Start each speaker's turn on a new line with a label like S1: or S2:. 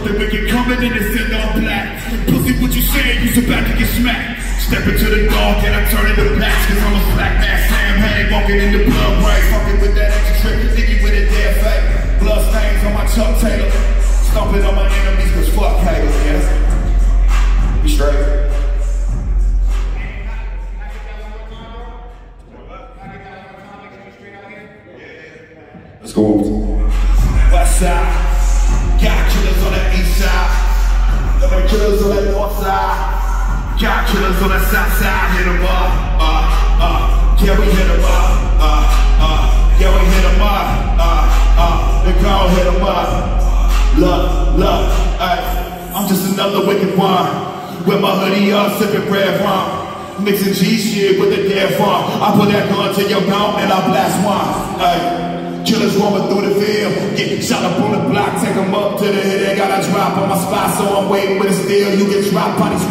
S1: the wicked coming in and send all black. Pussy, what you saying? You's about to get smacked. Step into the dark and I turn into black. Cause I'm a black man, Sam Hank, walking in the blood right. Fucking with that extra trick, thinking with a dead fake. Blood stains on my Chuck Taylor. Stomping on my enemies cause fuck haters, yeah. Be straight. Let's go. West side. Killers on the north side. Got killers on the south side. Hit 'em up. Uh, uh. Yeah, we hit 'em up. Uh, uh. Yeah, we hit 'em up. Uh, uh. The girl hit 'em up. Look, look. Ay. I'm just another wicked one. With my hoodie up, sipping red rum. Mixing G shit with the dead farm. I put that gun to your mouth and I blast one. Ay. Killers roaming through the field, get shot up on the block, take them up to the head. Drop on my spot, so I'm waiting with a steel. You get dropped, body swap.